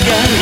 がる